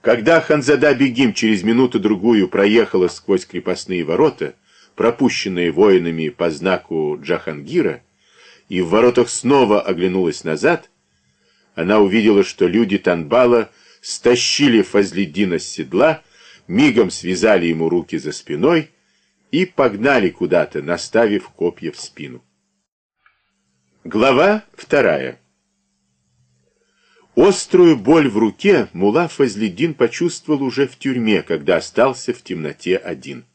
Когда Ханзада Бегим через минуту-другую проехала сквозь крепостные ворота, пропущенные воинами по знаку Джахангира, и в воротах снова оглянулась назад, она увидела, что люди Танбала стащили Фазледдина с седла, мигом связали ему руки за спиной и погнали куда-то, наставив копья в спину. Глава вторая. Острую боль в руке Мула Фазледдин почувствовал уже в тюрьме, когда остался в темноте один.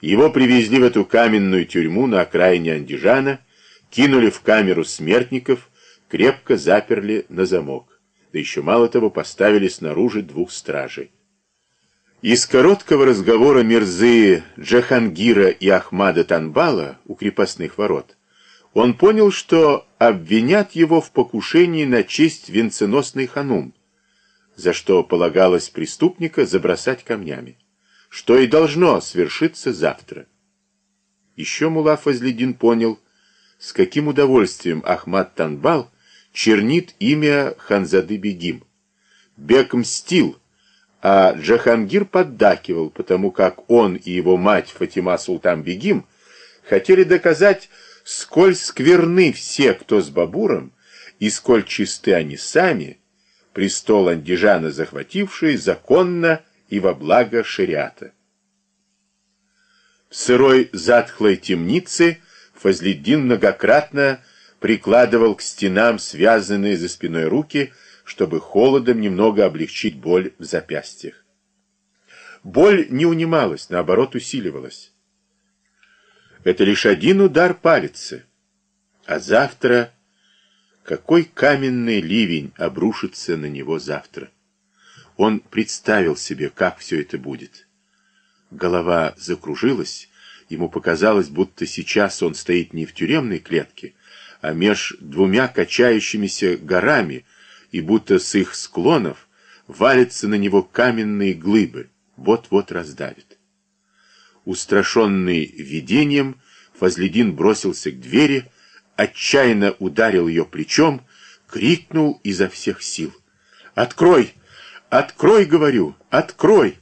Его привезли в эту каменную тюрьму на окраине Андижана, кинули в камеру смертников, крепко заперли на замок. Да еще мало того, поставили снаружи двух стражей. Из короткого разговора Мирзы Джахангира и Ахмада Танбала у крепостных ворот он понял, что обвинят его в покушении на честь венценосной ханум, за что полагалось преступника забросать камнями, что и должно свершиться завтра. Еще Мула Фазледин понял, с каким удовольствием Ахмад Танбал чернит имя Ханзады Бегим. Бек мстил, а Джахангир поддакивал, потому как он и его мать Фатима Султан Бегим хотели доказать, сколь скверны все, кто с Бабуром, и сколь чисты они сами, престол Андижана захватившие законно и во благо шариата. В сырой затхлой темнице Фазледдин многократно прикладывал к стенам связанные за спиной руки, чтобы холодом немного облегчить боль в запястьях. Боль не унималась, наоборот усиливалась. Это лишь один удар палицы. А завтра... Какой каменный ливень обрушится на него завтра? Он представил себе, как все это будет. Голова закружилась, ему показалось, будто сейчас он стоит не в тюремной клетке, а меж двумя качающимися горами, и будто с их склонов валятся на него каменные глыбы, вот-вот раздавит. Устрашенный видением, Фазледин бросился к двери, отчаянно ударил ее плечом, крикнул изо всех сил. «Открой! Открой, говорю! Открой!»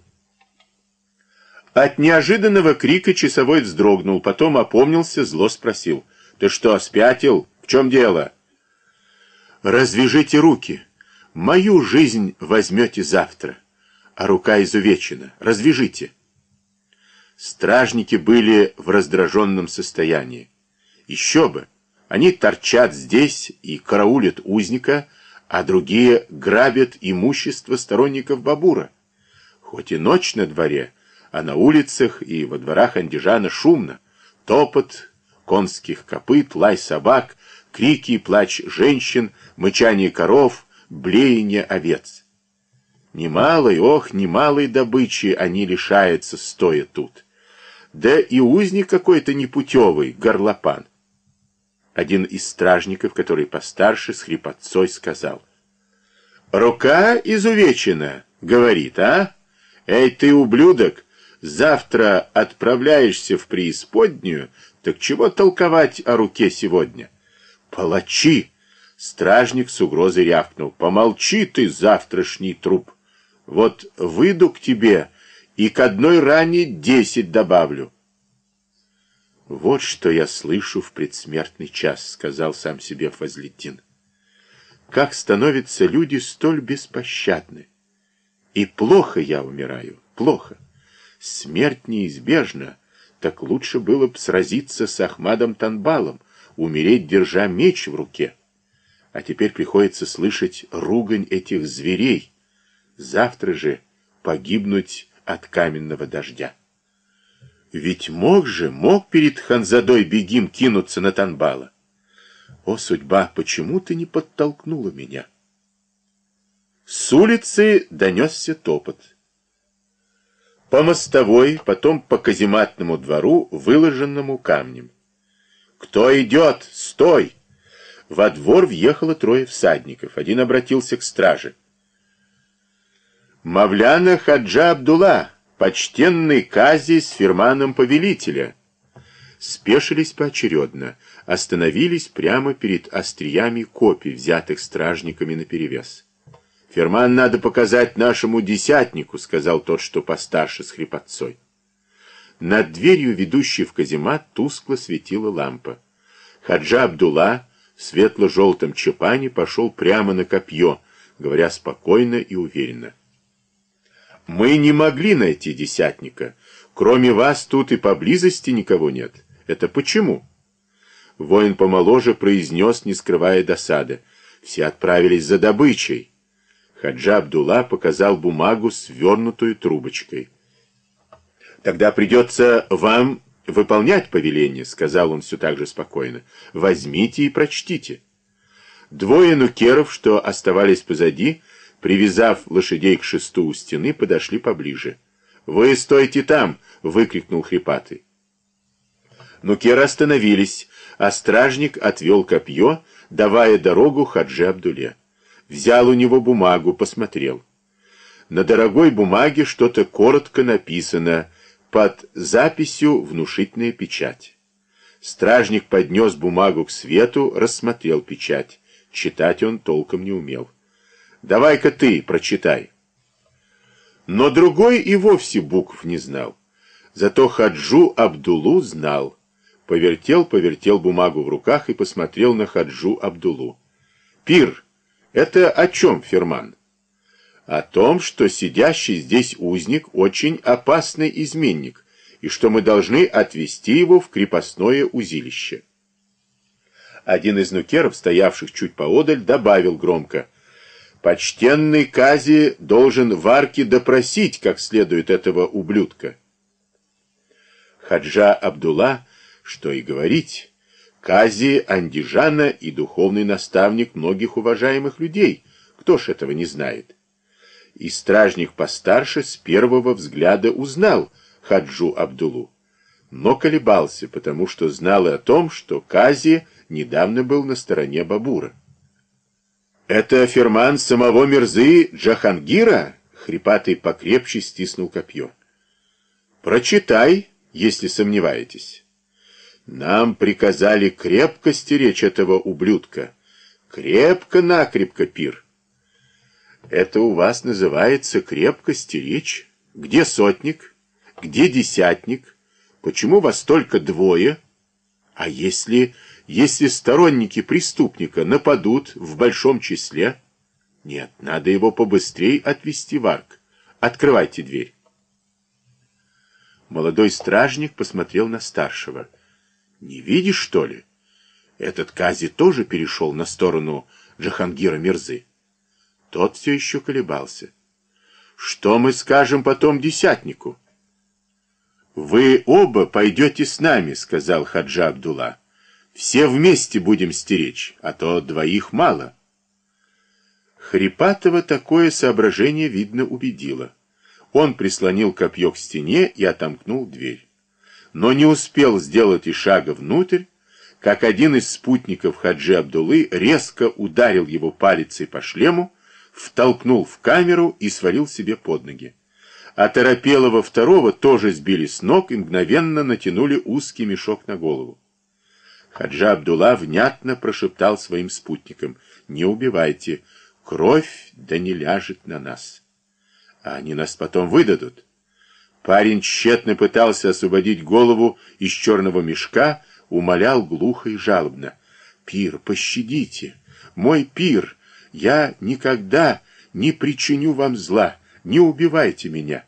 От неожиданного крика часовой вздрогнул, потом опомнился, зло спросил. «Ты что, спятил? В чем дело?» «Развяжите руки. Мою жизнь возьмете завтра, а рука изувечена. Развяжите». Стражники были в раздраженном состоянии. Еще бы! Они торчат здесь и караулят узника, а другие грабят имущество сторонников Бабура. Хоть и ночь на дворе, а на улицах и во дворах Андижана шумно. Топот конских копыт, лай собак, крики и плач женщин, мычание коров, блеяние овец. Немалой, ох, немалой добычи они лишаются, стоя тут. Да и узник какой-то непутевый, горлопан. Один из стражников, который постарше, с хрипотцой сказал. «Рука изувечена», — говорит, а? «Эй, ты, ублюдок, завтра отправляешься в преисподнюю, так чего толковать о руке сегодня?» «Палачи!» — стражник с угрозой рявкнул. «Помолчи ты, завтрашний труп! Вот выйду к тебе и к одной ране десять добавлю. Вот что я слышу в предсмертный час, сказал сам себе Фазлетин. Как становятся люди столь беспощадны. И плохо я умираю, плохо. Смерть неизбежна, так лучше было бы сразиться с Ахмадом Танбалом, умереть, держа меч в руке. А теперь приходится слышать ругань этих зверей. Завтра же погибнуть от каменного дождя. Ведь мог же, мог перед Ханзадой Бегим кинуться на Танбала. О, судьба, почему ты не подтолкнула меня? С улицы донесся топот. По мостовой, потом по казематному двору, выложенному камнем. «Кто идет? Стой!» Во двор въехало трое всадников. Один обратился к страже. Мавляна Хаджа Абдулла, почтенный Кази с фирманом повелителя. Спешились поочередно, остановились прямо перед остриями копий, взятых стражниками наперевес. Ферман надо показать нашему десятнику, сказал тот, что постарше с хрипотцой. Над дверью, ведущей в каземат, тускло светила лампа. Хаджа Абдулла в светло-желтом чепане пошел прямо на копье, говоря спокойно и уверенно. «Мы не могли найти десятника. Кроме вас тут и поблизости никого нет. Это почему?» Воин помоложе произнес, не скрывая досады. Все отправились за добычей. Хаджа Абдулла показал бумагу, свернутую трубочкой. «Тогда придется вам выполнять повеление», — сказал он все так же спокойно. «Возьмите и прочтите». Двое нукеров, что оставались позади, привязав лошадей к шесту у стены, подошли поближе. «Вы стойте там!» — выкрикнул хрипатый. Нукеры остановились, а стражник отвел копье, давая дорогу Хаджи Абдуле. Взял у него бумагу, посмотрел. На дорогой бумаге что-то коротко написано, под записью внушительная печать. Стражник поднес бумагу к свету, рассмотрел печать. Читать он толком не умел. «Давай-ка ты, прочитай». Но другой и вовсе букв не знал. Зато Хаджу Абдулу знал. Повертел, повертел бумагу в руках и посмотрел на Хаджу Абдулу. «Пир, это о чем, Ферман?» «О том, что сидящий здесь узник очень опасный изменник, и что мы должны отвести его в крепостное узилище». Один из нукеров, стоявших чуть поодаль, добавил громко. «Почтенный Кази должен в арке допросить как следует этого ублюдка». Хаджа Абдулла что и говорить, Кази Андижана и духовный наставник многих уважаемых людей, кто ж этого не знает. И стражник постарше с первого взгляда узнал Хаджу Абдулу, но колебался, потому что знал и о том, что Кази недавно был на стороне Бабура. «Это ферман самого Мирзы Джахангира?» Хрипатый покрепче стиснул копье. «Прочитай, если сомневаетесь». Нам приказали крепко стеречь этого ублюдка. Крепко-накрепко, пир. Это у вас называется крепко стеречь? Где сотник? Где десятник? Почему вас только двое? А если, если сторонники преступника нападут в большом числе? Нет, надо его побыстрее отвести в арк. Открывайте дверь. Молодой стражник посмотрел на старшего. Не видишь, что ли? Этот Кази тоже перешел на сторону Джахангира Мирзы. Тот все еще колебался. Что мы скажем потом десятнику? Вы оба пойдете с нами, сказал Хаджа Абдулла. Все вместе будем стеречь, а то двоих мало. Хрипатова такое соображение, видно, убедило. Он прислонил копье к стене и отомкнул дверь но не успел сделать и шага внутрь, как один из спутников Хаджи Абдулы резко ударил его палицей по шлему, втолкнул в камеру и свалил себе под ноги. А торопелого второго тоже сбили с ног и мгновенно натянули узкий мешок на голову. Хаджа Абдулла внятно прошептал своим спутникам, «Не убивайте, кровь да не ляжет на нас. А они нас потом выдадут». Парень тщетно пытался освободить голову из черного мешка, умолял глухо и жалобно. «Пир, пощадите! Мой пир! Я никогда не причиню вам зла! Не убивайте меня!»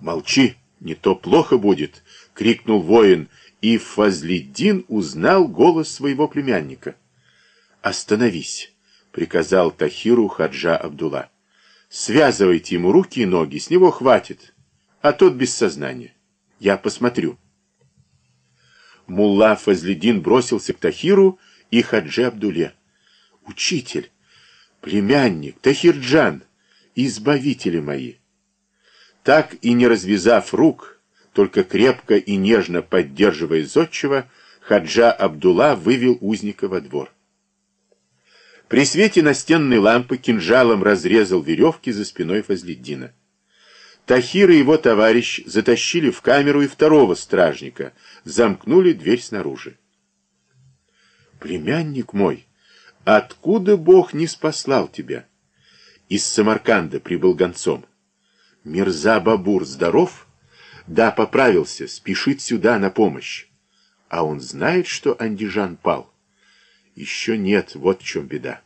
«Молчи, не то плохо будет!» — крикнул воин, и Фазлиддин узнал голос своего племянника. «Остановись!» — приказал Тахиру Хаджа Абдулла. «Связывайте ему руки и ноги, с него хватит!» а тот без сознания. Я посмотрю. Мулла Фазледин бросился к Тахиру и Хаджи Абдуле. Учитель, племянник, Тахирджан, избавители мои. Так и не развязав рук, только крепко и нежно поддерживая зодчего, Хаджа Абдулла вывел узника во двор. При свете настенной лампы кинжалом разрезал веревки за спиной Фазледдина. Тахир и его товарищ затащили в камеру и второго стражника, замкнули дверь снаружи. «Племянник мой, откуда Бог не спаслал тебя? из Самарканда прибыл гонцом. Мирза Бабур здоров? Да, поправился, спешит сюда на помощь. А он знает, что Андижан пал? Еще нет, вот в чем беда.